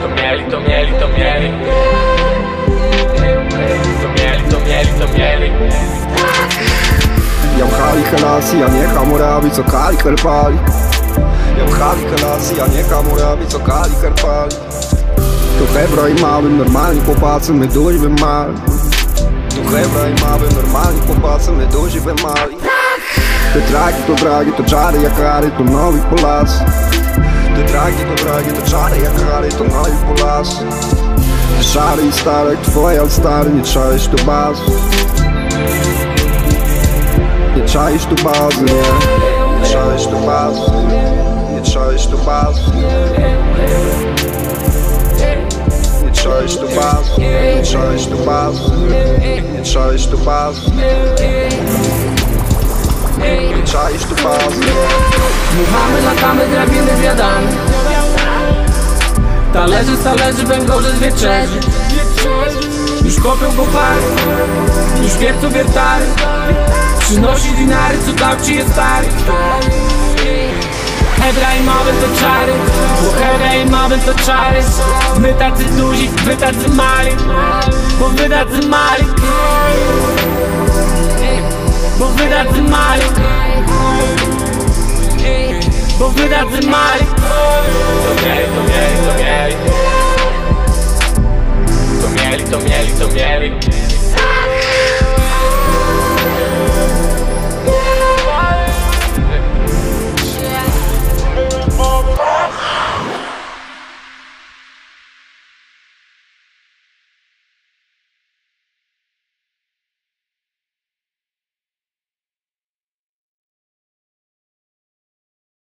To mieli, to mieli, to mieli To mieli, to mieli, to mieli Jauchali Helasi, a nie Hammurabi, co kali herpali Jauchali Helasi, a nie Hammurabi, co kali herpali Tu hebra i małym, normalni chłopacy, my duzi wymali Tu hebra i małym, normalni chłopacy, my duzi wymali Te traki, to bragi, to czary, jak kary, to nový Polacy Te traki to dragi, to czary jak Harry, to Polacy Ty szary i stary jak twoje, ale stary, nie czaisz tu bazy Nie czaisz tu bazy, nie Nie czaisz tu bazy Nie czaisz tu bazy Nie czaisz tu bazy Nie czaisz tu bazy Nie czaisz tu bazy Nie czaisz tu bazy Dmuchamy, latamy, grabimy, zjadamy Talerzy, talerzy, węgorze wieczerzy Już kopią go pary Już wiercą wiertary Przynosi dinary, co dał ci jest stary. Hebra i mały to czary Bo hebra i mały to czary. My tacy duzi, wy tacy mali Bo wy tacy mali. Bo wy tacy mali Bo wy tacy mali To mieli